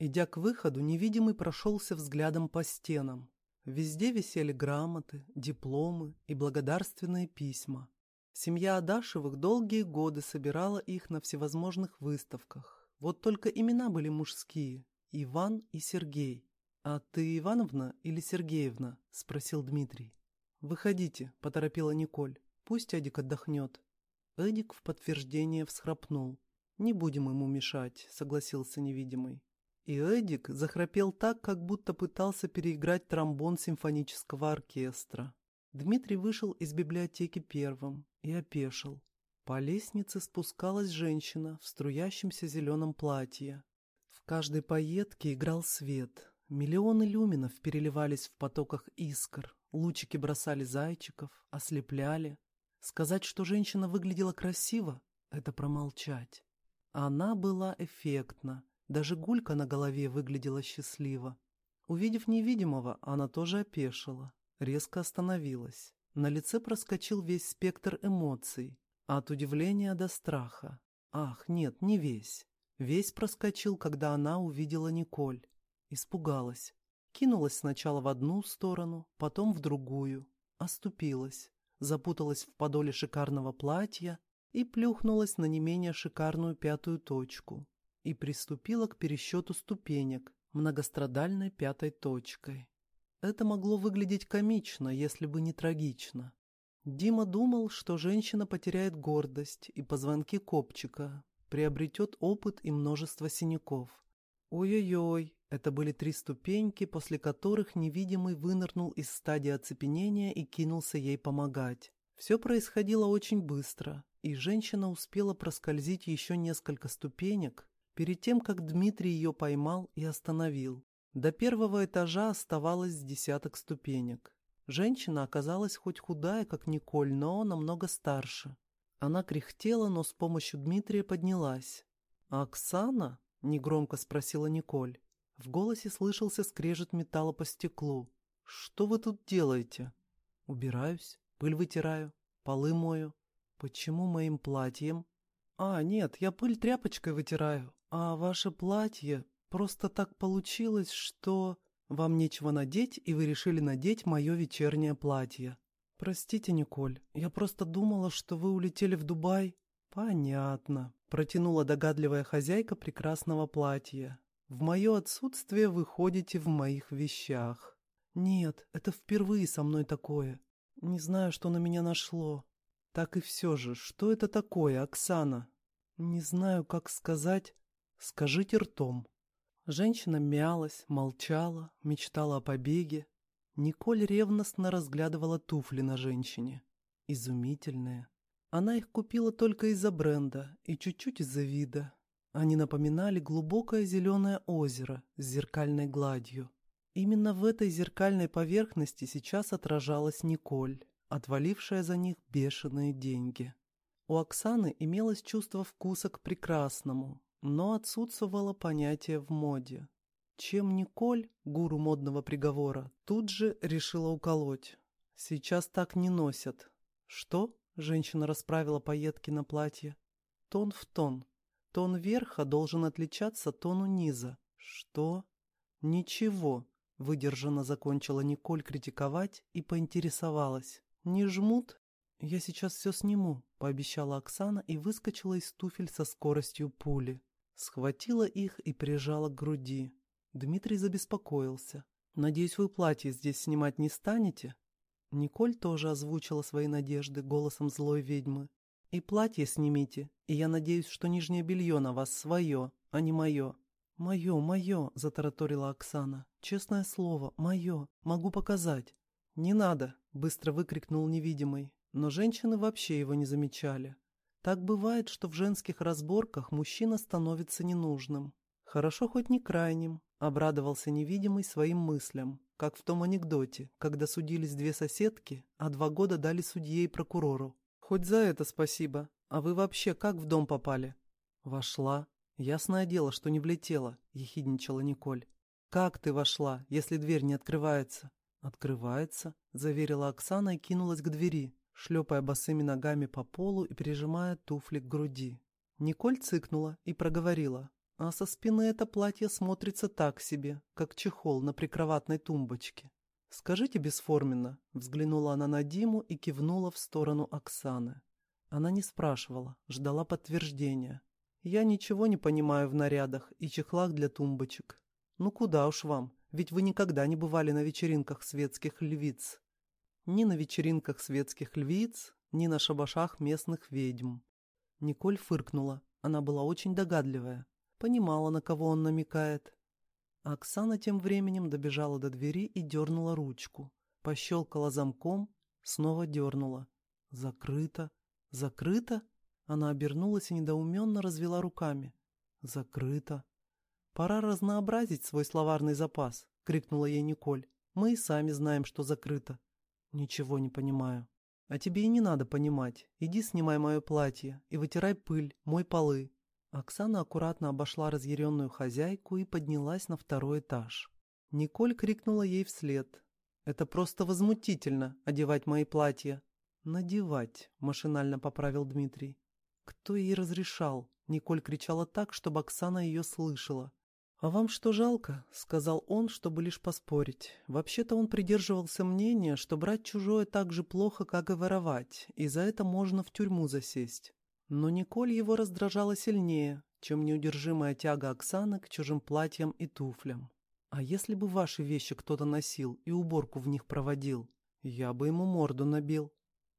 Идя к выходу, невидимый прошелся взглядом по стенам. Везде висели грамоты, дипломы и благодарственные письма. Семья Адашевых долгие годы собирала их на всевозможных выставках. Вот только имена были мужские – Иван и Сергей. «А ты Ивановна или Сергеевна?» – спросил Дмитрий. «Выходите», – поторопила Николь. «Пусть Эдик отдохнет». Эдик в подтверждение всхрапнул. «Не будем ему мешать», — согласился невидимый. И Эдик захрапел так, как будто пытался переиграть тромбон симфонического оркестра. Дмитрий вышел из библиотеки первым и опешил. По лестнице спускалась женщина в струящемся зеленом платье. В каждой пайетке играл свет. Миллионы люминов переливались в потоках искр. Лучики бросали зайчиков, ослепляли. Сказать, что женщина выглядела красиво, это промолчать. Она была эффектна. Даже гулька на голове выглядела счастливо. Увидев невидимого, она тоже опешила. Резко остановилась. На лице проскочил весь спектр эмоций. От удивления до страха. Ах, нет, не весь. Весь проскочил, когда она увидела Николь. Испугалась. Кинулась сначала в одну сторону, потом в другую. Оступилась. Запуталась в подоле шикарного платья и плюхнулась на не менее шикарную пятую точку и приступила к пересчету ступенек многострадальной пятой точкой. Это могло выглядеть комично, если бы не трагично. Дима думал, что женщина потеряет гордость и позвонки копчика, приобретет опыт и множество синяков. Ой-ой-ой, это были три ступеньки, после которых невидимый вынырнул из стадии оцепенения и кинулся ей помогать. Все происходило очень быстро и женщина успела проскользить еще несколько ступенек перед тем, как Дмитрий ее поймал и остановил. До первого этажа оставалось десяток ступенек. Женщина оказалась хоть худая, как Николь, но намного старше. Она кряхтела, но с помощью Дмитрия поднялась. «А Оксана?» — негромко спросила Николь. В голосе слышался скрежет металла по стеклу. «Что вы тут делаете?» «Убираюсь, пыль вытираю, полы мою. «Почему моим платьем?» «А, нет, я пыль тряпочкой вытираю. А ваше платье... Просто так получилось, что... Вам нечего надеть, и вы решили надеть мое вечернее платье. Простите, Николь, я просто думала, что вы улетели в Дубай». «Понятно», — протянула догадливая хозяйка прекрасного платья. «В мое отсутствие вы ходите в моих вещах». «Нет, это впервые со мной такое. Не знаю, что на меня нашло. Так и все же, что это такое, Оксана? Не знаю, как сказать. Скажите ртом. Женщина мялась, молчала, мечтала о побеге. Николь ревностно разглядывала туфли на женщине. Изумительные. Она их купила только из-за бренда и чуть-чуть из-за вида. Они напоминали глубокое зеленое озеро с зеркальной гладью. Именно в этой зеркальной поверхности сейчас отражалась Николь отвалившая за них бешеные деньги. У Оксаны имелось чувство вкуса к прекрасному, но отсутствовало понятие в моде. Чем Николь, гуру модного приговора, тут же решила уколоть. Сейчас так не носят. Что? Женщина расправила пайетки на платье. Тон в тон. Тон верха должен отличаться тону низа. Что? Ничего. Выдержанно закончила Николь критиковать и поинтересовалась. «Не жмут?» «Я сейчас все сниму», — пообещала Оксана и выскочила из туфель со скоростью пули. Схватила их и прижала к груди. Дмитрий забеспокоился. «Надеюсь, вы платье здесь снимать не станете?» Николь тоже озвучила свои надежды голосом злой ведьмы. «И платье снимите, и я надеюсь, что нижнее белье на вас свое, а не мое». «Мое, мое», — затараторила Оксана. «Честное слово, мое. Могу показать». «Не надо», — быстро выкрикнул невидимый, но женщины вообще его не замечали. Так бывает, что в женских разборках мужчина становится ненужным. Хорошо хоть не крайним, обрадовался невидимый своим мыслям, как в том анекдоте, когда судились две соседки, а два года дали судье и прокурору. Хоть за это спасибо. А вы вообще как в дом попали? Вошла. Ясное дело, что не влетела, ехидничала Николь. Как ты вошла, если дверь не открывается? «Открывается», — заверила Оксана и кинулась к двери, шлепая босыми ногами по полу и прижимая туфли к груди. Николь цыкнула и проговорила. а со спины это платье смотрится так себе, как чехол на прикроватной тумбочке. «Скажите бесформенно», — взглянула она на Диму и кивнула в сторону Оксаны. Она не спрашивала, ждала подтверждения. «Я ничего не понимаю в нарядах и чехлах для тумбочек. Ну куда уж вам, ведь вы никогда не бывали на вечеринках светских львиц». Ни на вечеринках светских львиц, ни на шабашах местных ведьм. Николь фыркнула, она была очень догадливая, понимала, на кого он намекает. Оксана тем временем добежала до двери и дернула ручку. Пощелкала замком, снова дернула. Закрыто. Закрыто? Она обернулась и недоуменно развела руками. Закрыто. «Пора разнообразить свой словарный запас», — крикнула ей Николь. «Мы и сами знаем, что закрыто». «Ничего не понимаю». «А тебе и не надо понимать. Иди снимай мое платье и вытирай пыль, мой полы. Оксана аккуратно обошла разъяренную хозяйку и поднялась на второй этаж. Николь крикнула ей вслед. «Это просто возмутительно, одевать мои платья». «Надевать», — машинально поправил Дмитрий. «Кто ей разрешал?» Николь кричала так, чтобы Оксана ее слышала. «А вам что жалко?» — сказал он, чтобы лишь поспорить. Вообще-то он придерживался мнения, что брать чужое так же плохо, как и воровать, и за это можно в тюрьму засесть. Но Николь его раздражала сильнее, чем неудержимая тяга Оксаны к чужим платьям и туфлям. «А если бы ваши вещи кто-то носил и уборку в них проводил, я бы ему морду набил.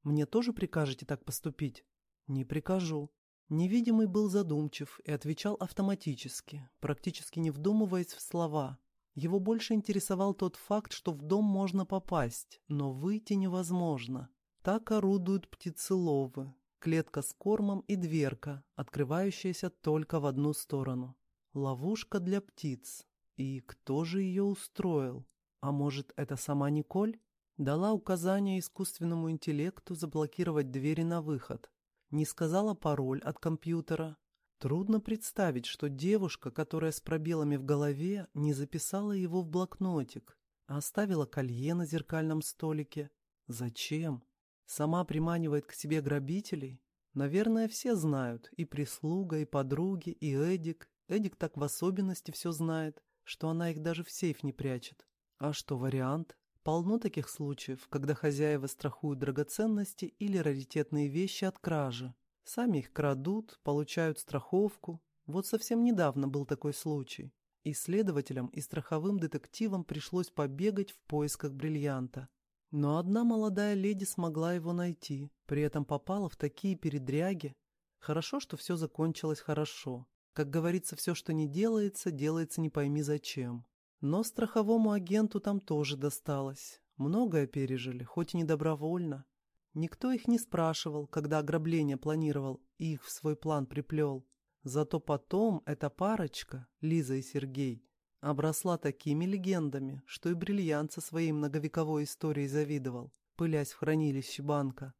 Мне тоже прикажете так поступить?» «Не прикажу». Невидимый был задумчив и отвечал автоматически, практически не вдумываясь в слова. Его больше интересовал тот факт, что в дом можно попасть, но выйти невозможно. Так орудуют птицеловы, клетка с кормом и дверка, открывающаяся только в одну сторону. Ловушка для птиц. И кто же ее устроил? А может, это сама Николь? Дала указание искусственному интеллекту заблокировать двери на выход. Не сказала пароль от компьютера. Трудно представить, что девушка, которая с пробелами в голове, не записала его в блокнотик, а оставила колье на зеркальном столике. Зачем? Сама приманивает к себе грабителей? Наверное, все знают, и прислуга, и подруги, и Эдик. Эдик так в особенности все знает, что она их даже в сейф не прячет. А что, вариант? Полно таких случаев, когда хозяева страхуют драгоценности или раритетные вещи от кражи. Сами их крадут, получают страховку. Вот совсем недавно был такой случай. Исследователям и страховым детективам пришлось побегать в поисках бриллианта. Но одна молодая леди смогла его найти, при этом попала в такие передряги. Хорошо, что все закончилось хорошо. Как говорится, все, что не делается, делается не пойми зачем. Но страховому агенту там тоже досталось. Многое пережили, хоть и не добровольно. Никто их не спрашивал, когда ограбление планировал и их в свой план приплел. Зато потом эта парочка, Лиза и Сергей, обросла такими легендами, что и бриллиант со своей многовековой историей завидовал, пылясь в хранилище банка.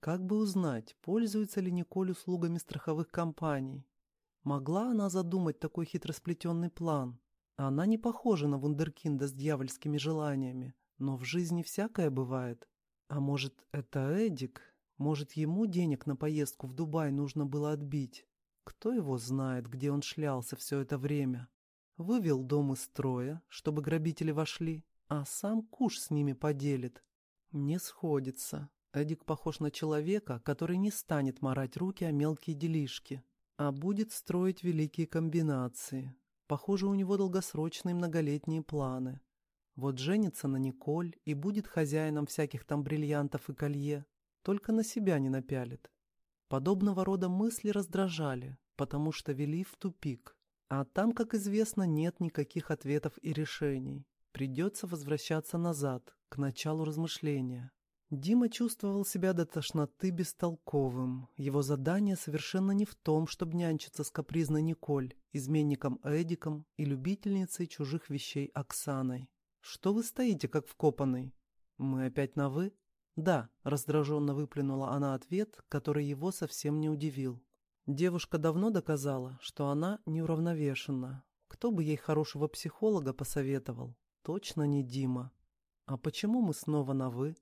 Как бы узнать, пользуется ли Николь услугами страховых компаний? Могла она задумать такой хитросплетенный план? Она не похожа на вундеркинда с дьявольскими желаниями, но в жизни всякое бывает. А может, это Эдик? Может, ему денег на поездку в Дубай нужно было отбить? Кто его знает, где он шлялся все это время? Вывел дом из строя, чтобы грабители вошли, а сам куш с ними поделит. Не сходится. Эдик похож на человека, который не станет марать руки о мелкие делишки, а будет строить великие комбинации. Похоже, у него долгосрочные многолетние планы. Вот женится на Николь и будет хозяином всяких там бриллиантов и колье, только на себя не напялит. Подобного рода мысли раздражали, потому что вели в тупик. А там, как известно, нет никаких ответов и решений. Придется возвращаться назад, к началу размышления. Дима чувствовал себя до тошноты бестолковым. Его задание совершенно не в том, чтобы нянчиться с капризной Николь, изменником Эдиком и любительницей чужих вещей Оксаной. «Что вы стоите, как вкопанный?» «Мы опять на «вы»?» «Да», — раздраженно выплюнула она ответ, который его совсем не удивил. Девушка давно доказала, что она неуравновешена. Кто бы ей хорошего психолога посоветовал? Точно не Дима. А почему мы снова на «вы»?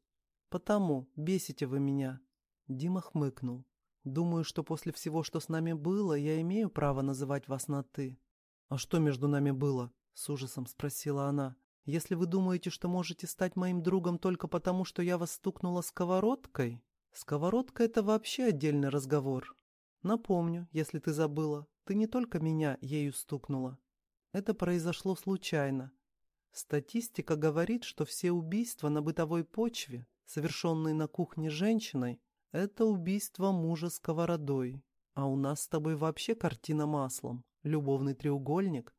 Потому, бесите вы меня. Дима хмыкнул. Думаю, что после всего, что с нами было, я имею право называть вас на «ты». «А что между нами было?» — с ужасом спросила она. «Если вы думаете, что можете стать моим другом только потому, что я вас стукнула сковородкой, сковородка — это вообще отдельный разговор. Напомню, если ты забыла, ты не только меня ею стукнула. Это произошло случайно. Статистика говорит, что все убийства на бытовой почве, совершенные на кухне женщиной, это убийство мужа сковородой. А у нас с тобой вообще картина маслом. Любовный треугольник.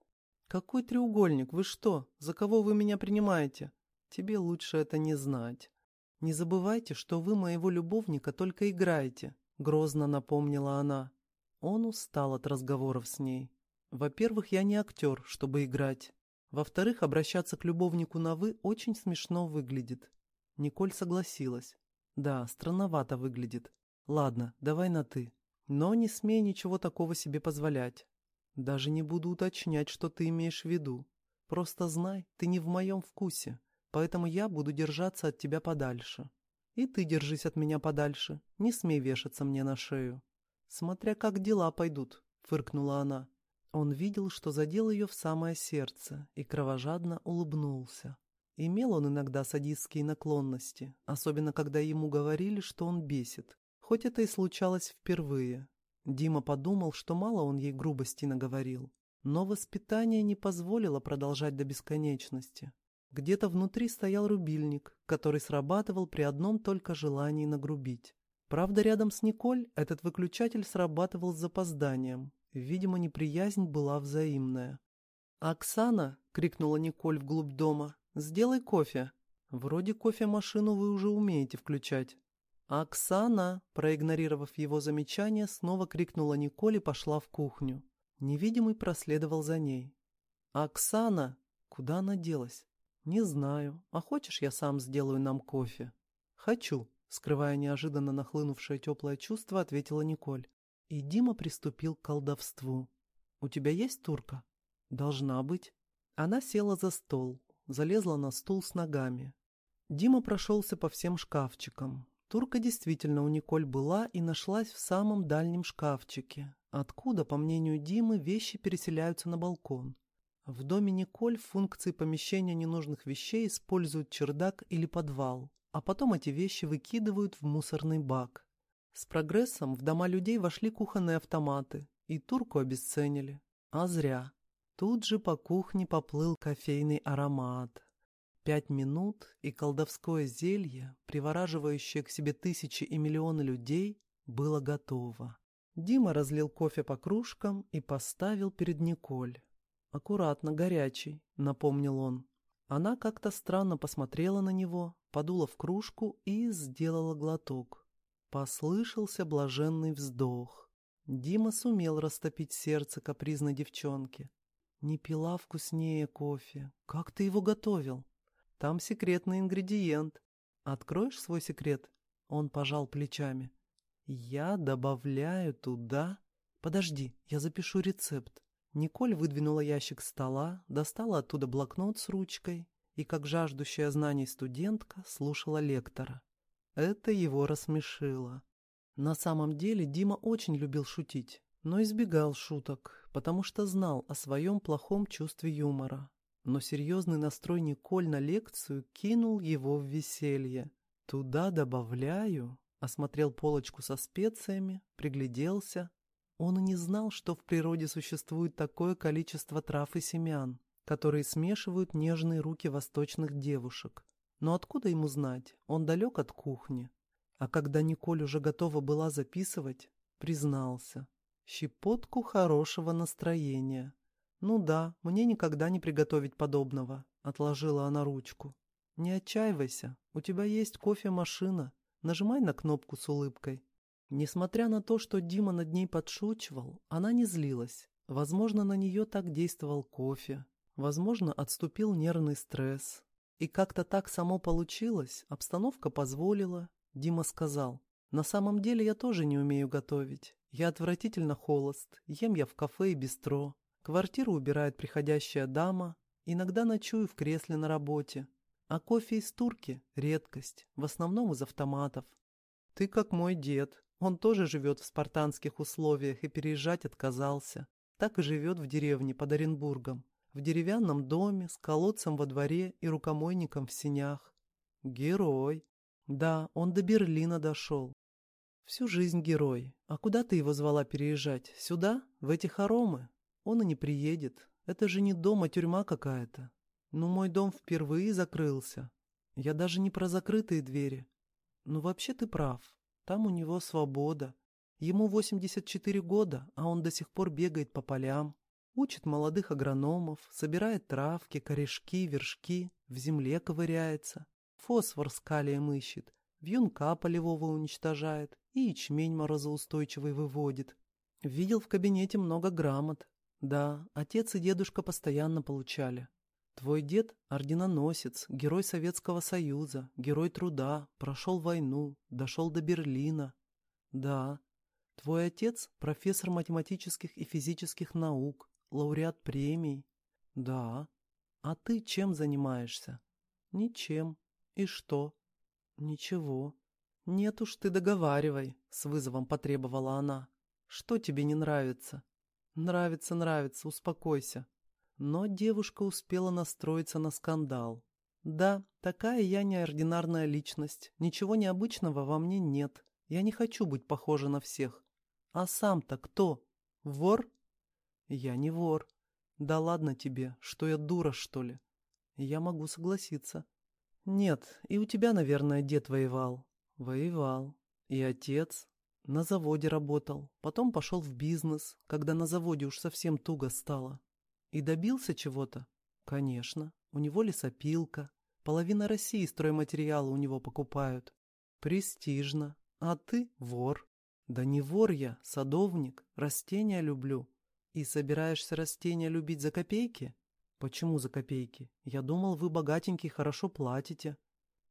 Какой треугольник? Вы что? За кого вы меня принимаете? Тебе лучше это не знать. Не забывайте, что вы моего любовника только играете, грозно напомнила она. Он устал от разговоров с ней. Во-первых, я не актер, чтобы играть. Во-вторых, обращаться к любовнику на «вы» очень смешно выглядит. Николь согласилась. Да, странновато выглядит. Ладно, давай на «ты». Но не смей ничего такого себе позволять. Даже не буду уточнять, что ты имеешь в виду. Просто знай, ты не в моем вкусе, поэтому я буду держаться от тебя подальше. И ты держись от меня подальше, не смей вешаться мне на шею. Смотря как дела пойдут, фыркнула она. Он видел, что задел ее в самое сердце, и кровожадно улыбнулся. Имел он иногда садистские наклонности, особенно когда ему говорили, что он бесит, хоть это и случалось впервые. Дима подумал, что мало он ей грубости наговорил, но воспитание не позволило продолжать до бесконечности. Где-то внутри стоял рубильник, который срабатывал при одном только желании нагрубить. Правда, рядом с Николь этот выключатель срабатывал с запозданием. Видимо, неприязнь была взаимная. «Оксана!» — крикнула Николь вглубь дома. «Сделай кофе!» «Вроде кофемашину вы уже умеете включать». «Оксана!» – проигнорировав его замечание, снова крикнула Николь и пошла в кухню. Невидимый проследовал за ней. «Оксана!» Куда она делась? «Не знаю. А хочешь, я сам сделаю нам кофе?» «Хочу», — скрывая неожиданно нахлынувшее теплое чувство, ответила Николь. И Дима приступил к колдовству. «У тебя есть турка?» «Должна быть». Она села за стол, залезла на стул с ногами. Дима прошелся по всем шкафчикам, Турка действительно у Николь была и нашлась в самом дальнем шкафчике, откуда, по мнению Димы, вещи переселяются на балкон. В доме Николь в функции помещения ненужных вещей используют чердак или подвал, а потом эти вещи выкидывают в мусорный бак. С прогрессом в дома людей вошли кухонные автоматы, и турку обесценили. А зря. Тут же по кухне поплыл кофейный аромат. Пять минут, и колдовское зелье, привораживающее к себе тысячи и миллионы людей, было готово. Дима разлил кофе по кружкам и поставил перед Николь. «Аккуратно, горячий», — напомнил он. Она как-то странно посмотрела на него, подула в кружку и сделала глоток. Послышался блаженный вздох. Дима сумел растопить сердце капризной девчонки. «Не пила вкуснее кофе. Как ты его готовил?» Там секретный ингредиент. Откроешь свой секрет?» Он пожал плечами. «Я добавляю туда...» «Подожди, я запишу рецепт». Николь выдвинула ящик стола, достала оттуда блокнот с ручкой и, как жаждущая знаний студентка, слушала лектора. Это его рассмешило. На самом деле Дима очень любил шутить, но избегал шуток, потому что знал о своем плохом чувстве юмора но серьезный настрой Николь на лекцию кинул его в веселье. «Туда добавляю», — осмотрел полочку со специями, пригляделся. Он и не знал, что в природе существует такое количество трав и семян, которые смешивают нежные руки восточных девушек. Но откуда ему знать? Он далек от кухни. А когда Николь уже готова была записывать, признался. Щепотку хорошего настроения. «Ну да, мне никогда не приготовить подобного», — отложила она ручку. «Не отчаивайся, у тебя есть кофемашина. Нажимай на кнопку с улыбкой». Несмотря на то, что Дима над ней подшучивал, она не злилась. Возможно, на нее так действовал кофе. Возможно, отступил нервный стресс. И как-то так само получилось, обстановка позволила. Дима сказал, «На самом деле я тоже не умею готовить. Я отвратительно холост, ем я в кафе и бистро. Квартиру убирает приходящая дама, иногда ночую в кресле на работе. А кофе из турки – редкость, в основном из автоматов. Ты как мой дед, он тоже живет в спартанских условиях и переезжать отказался. Так и живет в деревне под Оренбургом. В деревянном доме, с колодцем во дворе и рукомойником в синях. Герой. Да, он до Берлина дошел. Всю жизнь герой. А куда ты его звала переезжать? Сюда? В эти хоромы? Он и не приедет. Это же не дом, а тюрьма какая-то. Ну, мой дом впервые закрылся. Я даже не про закрытые двери. Ну, вообще ты прав. Там у него свобода. Ему 84 года, а он до сих пор бегает по полям. Учит молодых агрономов, собирает травки, корешки, вершки, в земле ковыряется. Фосфор с калием ищет, вьюнка полевого уничтожает и ячмень морозоустойчивый выводит. Видел в кабинете много грамот. Да, отец и дедушка постоянно получали. Твой дед – орденоносец, герой Советского Союза, герой труда, прошел войну, дошел до Берлина. Да, твой отец – профессор математических и физических наук, лауреат премий. Да. А ты чем занимаешься? Ничем. И что? Ничего. Нет уж, ты договаривай, с вызовом потребовала она. Что тебе не нравится? Нравится, нравится, успокойся. Но девушка успела настроиться на скандал. Да, такая я неординарная личность. Ничего необычного во мне нет. Я не хочу быть похожа на всех. А сам-то кто? Вор? Я не вор. Да ладно тебе, что я дура, что ли? Я могу согласиться. Нет, и у тебя, наверное, дед воевал. Воевал. И отец. На заводе работал. Потом пошел в бизнес, когда на заводе уж совсем туго стало. И добился чего-то? Конечно. У него лесопилка. Половина России стройматериалы у него покупают. Престижно. А ты вор. Да не вор я, садовник. Растения люблю. И собираешься растения любить за копейки? Почему за копейки? Я думал, вы богатенький, хорошо платите.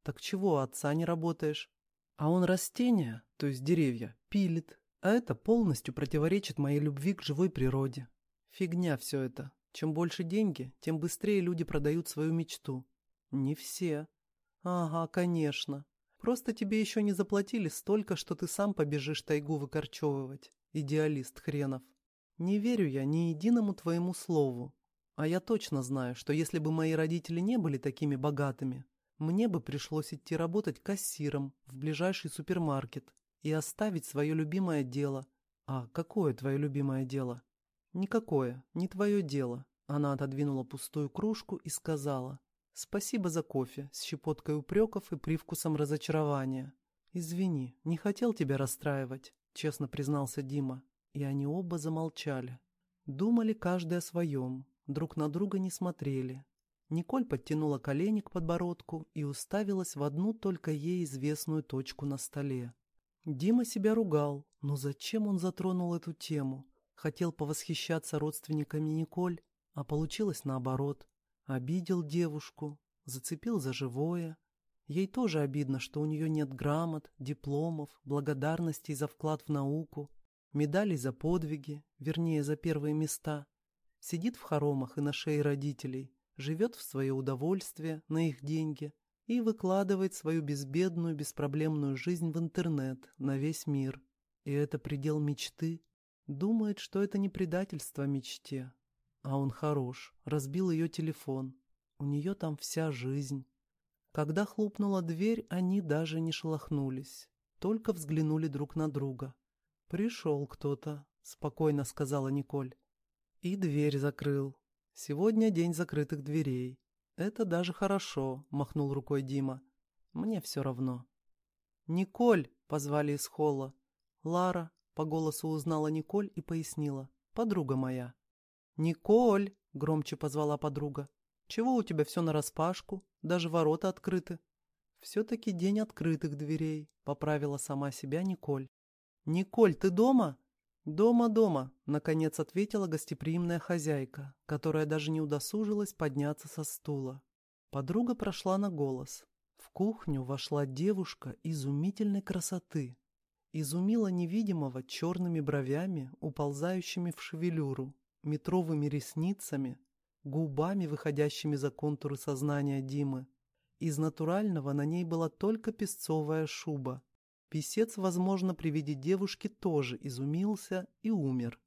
Так чего, отца не работаешь? А он растения, то есть деревья, пилит. А это полностью противоречит моей любви к живой природе. Фигня все это. Чем больше деньги, тем быстрее люди продают свою мечту. Не все. Ага, конечно. Просто тебе еще не заплатили столько, что ты сам побежишь тайгу выкорчевывать. Идеалист хренов. Не верю я ни единому твоему слову. А я точно знаю, что если бы мои родители не были такими богатыми, мне бы пришлось идти работать кассиром в ближайший супермаркет и оставить свое любимое дело. А какое твое любимое дело? «Никакое, не твое дело». Она отодвинула пустую кружку и сказала «Спасибо за кофе с щепоткой упреков и привкусом разочарования». «Извини, не хотел тебя расстраивать», — честно признался Дима. И они оба замолчали. Думали каждый о своем, друг на друга не смотрели. Николь подтянула колени к подбородку и уставилась в одну только ей известную точку на столе. Дима себя ругал, но зачем он затронул эту тему? Хотел повосхищаться родственниками Николь, а получилось наоборот. Обидел девушку, зацепил за живое. Ей тоже обидно, что у нее нет грамот, дипломов, благодарностей за вклад в науку, медалей за подвиги, вернее, за первые места. Сидит в хоромах и на шее родителей, живет в свое удовольствие, на их деньги и выкладывает свою безбедную, беспроблемную жизнь в интернет, на весь мир. И это предел мечты, Думает, что это не предательство мечте. А он хорош, разбил ее телефон. У нее там вся жизнь. Когда хлопнула дверь, они даже не шелохнулись, только взглянули друг на друга. «Пришел кто-то», — спокойно сказала Николь. И дверь закрыл. Сегодня день закрытых дверей. Это даже хорошо, махнул рукой Дима. Мне все равно. «Николь!» — позвали из холла. «Лара, по голосу узнала Николь и пояснила. «Подруга моя». «Николь!» — громче позвала подруга. «Чего у тебя все нараспашку? Даже ворота открыты». «Все-таки день открытых дверей», — поправила сама себя Николь. «Николь, ты дома?» «Дома, дома», — наконец ответила гостеприимная хозяйка, которая даже не удосужилась подняться со стула. Подруга прошла на голос. В кухню вошла девушка изумительной красоты, изумила невидимого черными бровями, уползающими в шевелюру, метровыми ресницами, губами, выходящими за контуры сознания Димы. Из натурального на ней была только песцовая шуба. Песец, возможно, при виде девушки тоже изумился и умер.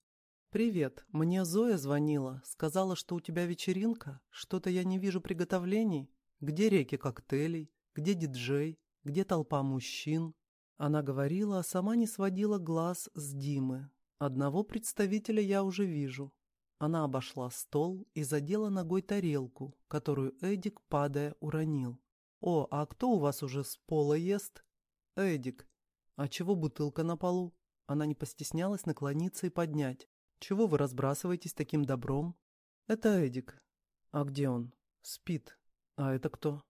«Привет. Мне Зоя звонила. Сказала, что у тебя вечеринка. Что-то я не вижу приготовлений. Где реки коктейлей? Где диджей? Где толпа мужчин?» Она говорила, а сама не сводила глаз с Димы. Одного представителя я уже вижу. Она обошла стол и задела ногой тарелку, которую Эдик, падая, уронил. «О, а кто у вас уже с пола ест?» «Эдик. А чего бутылка на полу?» Она не постеснялась наклониться и поднять. Чего вы разбрасываетесь таким добром? Это Эдик. А где он? Спит. А это кто?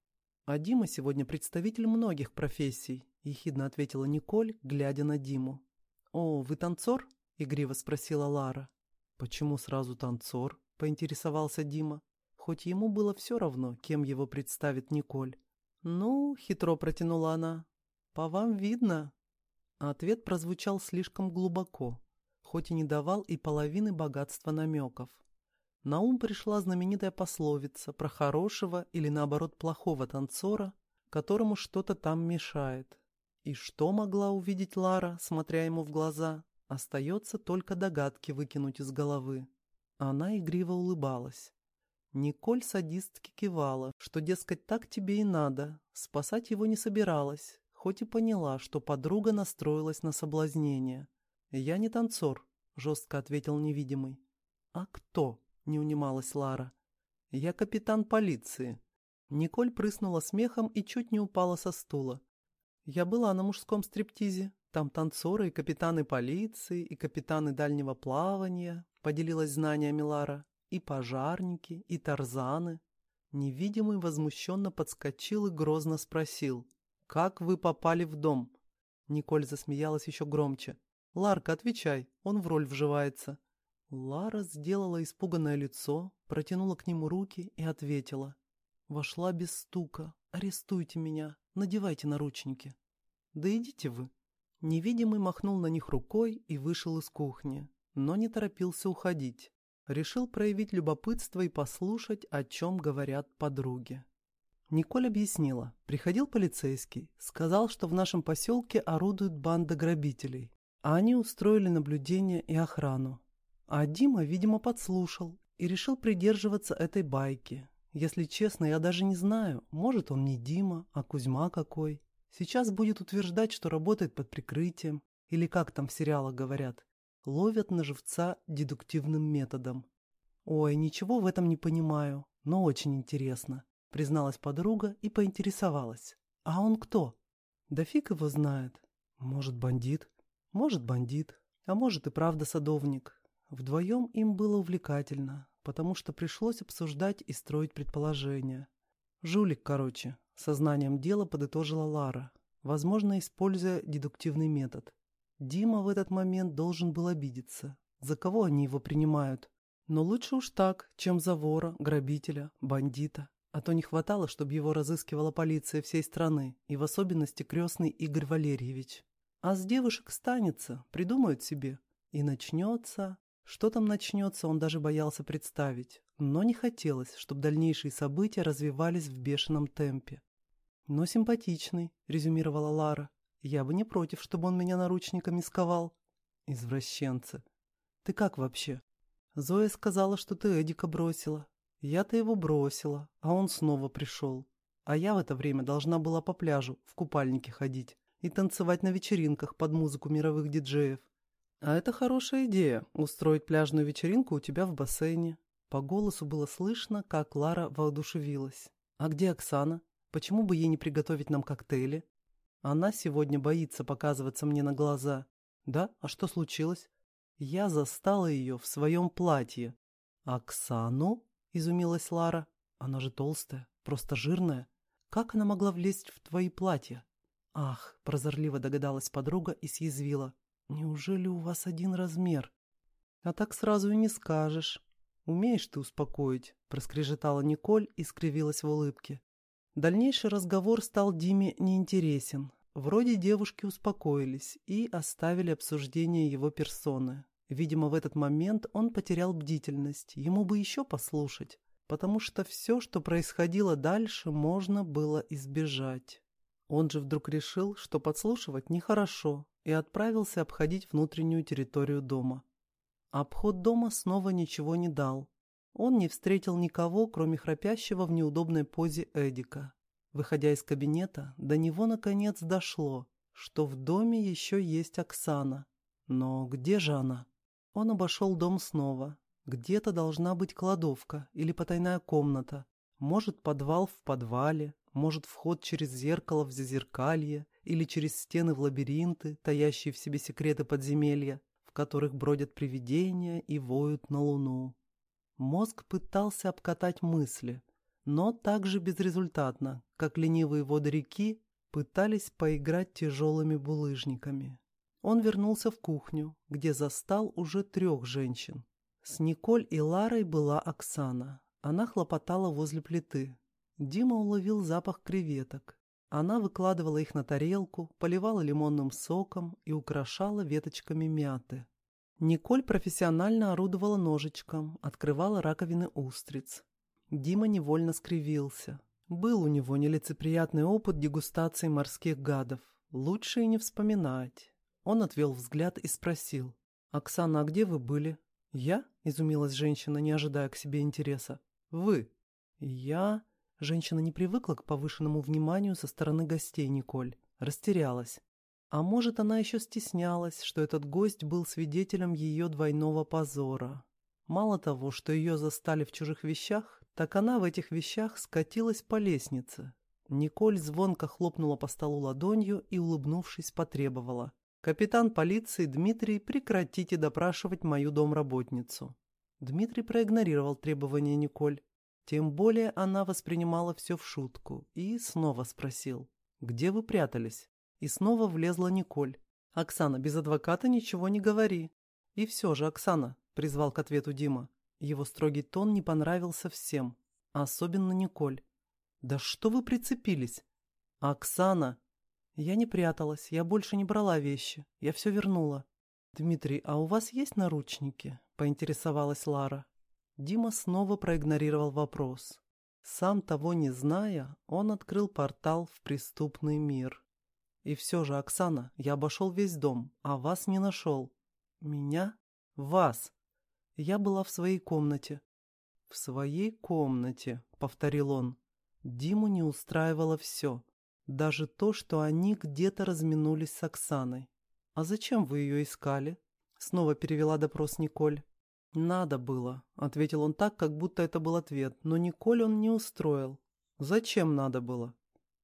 А Дима сегодня представитель многих профессий, ехидно ответила Николь, глядя на Диму. О, вы танцор? Игриво спросила Лара. Почему сразу танцор? Поинтересовался Дима. Хоть ему было все равно, кем его представит Николь. «Ну, — хитро протянула она, — по вам видно». Ответ прозвучал слишком глубоко, хоть и не давал и половины богатства намеков. На ум пришла знаменитая пословица про хорошего или, наоборот, плохого танцора, которому что-то там мешает. И что могла увидеть Лара, смотря ему в глаза, остается только догадки выкинуть из головы. Она игриво улыбалась. Николь садистки кивала, что, дескать, так тебе и надо, спасать его не собиралась, хоть и поняла, что подруга настроилась на соблазнение. «Я не танцор», — жестко ответил невидимый. «А кто?» — не унималась Лара. «Я капитан полиции». Николь прыснула смехом и чуть не упала со стула. «Я была на мужском стриптизе. Там танцоры и капитаны полиции, и капитаны дальнего плавания», — поделилась знаниями Лара. «И пожарники, и тарзаны». Невидимый возмущенно подскочил и грозно спросил. «Как вы попали в дом?» Николь засмеялась еще громче. «Ларка, отвечай, он в роль вживается». Лара сделала испуганное лицо, протянула к нему руки и ответила. «Вошла без стука. Арестуйте меня. Надевайте наручники». «Да идите вы». Невидимый махнул на них рукой и вышел из кухни, но не торопился уходить. Решил проявить любопытство и послушать, о чем говорят подруги. Николь объяснила. Приходил полицейский, сказал, что в нашем поселке орудует банда грабителей а они устроили наблюдение и охрану. А Дима, видимо, подслушал и решил придерживаться этой байки. Если честно, я даже не знаю, может он не Дима, а Кузьма какой. Сейчас будет утверждать, что работает под прикрытием, или как там в сериалах говорят, ловят на живца дедуктивным методом. «Ой, ничего в этом не понимаю, но очень интересно», призналась подруга и поинтересовалась. «А он кто?» «Да фиг его знает. Может, бандит?» Может, бандит, а может и правда садовник. Вдвоем им было увлекательно, потому что пришлось обсуждать и строить предположения. Жулик, короче, сознанием дела подытожила Лара, возможно, используя дедуктивный метод. Дима в этот момент должен был обидеться. За кого они его принимают? Но лучше уж так, чем за вора, грабителя, бандита. А то не хватало, чтобы его разыскивала полиция всей страны, и в особенности крестный Игорь Валерьевич. А с девушек станется, придумают себе. И начнется... Что там начнется, он даже боялся представить. Но не хотелось, чтобы дальнейшие события развивались в бешеном темпе. «Но симпатичный», — резюмировала Лара. «Я бы не против, чтобы он меня наручниками сковал». «Извращенцы. Ты как вообще?» «Зоя сказала, что ты Эдика бросила. Я-то его бросила, а он снова пришел. А я в это время должна была по пляжу в купальнике ходить и танцевать на вечеринках под музыку мировых диджеев. А это хорошая идея – устроить пляжную вечеринку у тебя в бассейне. По голосу было слышно, как Лара воодушевилась. А где Оксана? Почему бы ей не приготовить нам коктейли? Она сегодня боится показываться мне на глаза. Да? А что случилось? Я застала ее в своем платье. Оксану? Изумилась Лара. Она же толстая, просто жирная. Как она могла влезть в твои платья? «Ах!» – прозорливо догадалась подруга и съязвила. «Неужели у вас один размер?» «А так сразу и не скажешь. Умеешь ты успокоить», – проскрежетала Николь и скривилась в улыбке. Дальнейший разговор стал Диме неинтересен. Вроде девушки успокоились и оставили обсуждение его персоны. Видимо, в этот момент он потерял бдительность, ему бы еще послушать, потому что все, что происходило дальше, можно было избежать. Он же вдруг решил, что подслушивать нехорошо, и отправился обходить внутреннюю территорию дома. Обход дома снова ничего не дал. Он не встретил никого, кроме храпящего в неудобной позе Эдика. Выходя из кабинета, до него наконец дошло, что в доме еще есть Оксана. Но где же она? Он обошел дом снова. Где-то должна быть кладовка или потайная комната. Может, подвал в подвале, может, вход через зеркало в зазеркалье или через стены в лабиринты, таящие в себе секреты подземелья, в которых бродят привидения и воют на луну. Мозг пытался обкатать мысли, но также безрезультатно, как ленивые воды реки пытались поиграть тяжелыми булыжниками. Он вернулся в кухню, где застал уже трех женщин. С Николь и Ларой была Оксана. Она хлопотала возле плиты. Дима уловил запах креветок. Она выкладывала их на тарелку, поливала лимонным соком и украшала веточками мяты. Николь профессионально орудовала ножичком, открывала раковины устриц. Дима невольно скривился. Был у него нелицеприятный опыт дегустации морских гадов. Лучше и не вспоминать. Он отвел взгляд и спросил. «Оксана, а где вы были?» «Я?» – изумилась женщина, не ожидая к себе интереса. «Вы?» «Я?» Женщина не привыкла к повышенному вниманию со стороны гостей Николь. Растерялась. А может, она еще стеснялась, что этот гость был свидетелем ее двойного позора. Мало того, что ее застали в чужих вещах, так она в этих вещах скатилась по лестнице. Николь звонко хлопнула по столу ладонью и, улыбнувшись, потребовала. «Капитан полиции Дмитрий, прекратите допрашивать мою домработницу». Дмитрий проигнорировал требования Николь. Тем более она воспринимала все в шутку и снова спросил. «Где вы прятались?» И снова влезла Николь. «Оксана, без адвоката ничего не говори». «И все же, Оксана», — призвал к ответу Дима. Его строгий тон не понравился всем, особенно Николь. «Да что вы прицепились?» «Оксана!» Я не пряталась, я больше не брала вещи. Я все вернула. «Дмитрий, а у вас есть наручники?» — поинтересовалась Лара. Дима снова проигнорировал вопрос. Сам того не зная, он открыл портал в преступный мир. И все же, Оксана, я обошел весь дом, а вас не нашел. Меня? Вас. Я была в своей комнате. В своей комнате, повторил он. Диму не устраивало все. Даже то, что они где-то разминулись с Оксаной. «А зачем вы ее искали?» Снова перевела допрос Николь. «Надо было», — ответил он так, как будто это был ответ, но Николь он не устроил. «Зачем надо было?»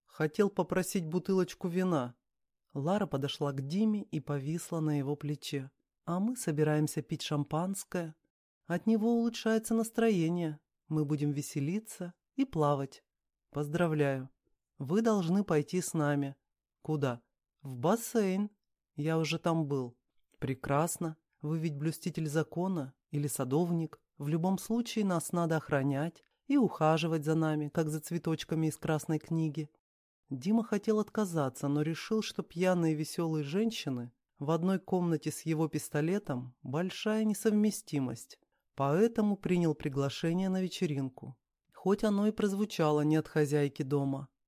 «Хотел попросить бутылочку вина». Лара подошла к Диме и повисла на его плече. «А мы собираемся пить шампанское. От него улучшается настроение. Мы будем веселиться и плавать. Поздравляю». Вы должны пойти с нами. Куда? В бассейн. Я уже там был. Прекрасно. Вы ведь блюститель закона или садовник. В любом случае нас надо охранять и ухаживать за нами, как за цветочками из красной книги. Дима хотел отказаться, но решил, что пьяные веселые женщины в одной комнате с его пистолетом – большая несовместимость. Поэтому принял приглашение на вечеринку. Хоть оно и прозвучало не от хозяйки дома –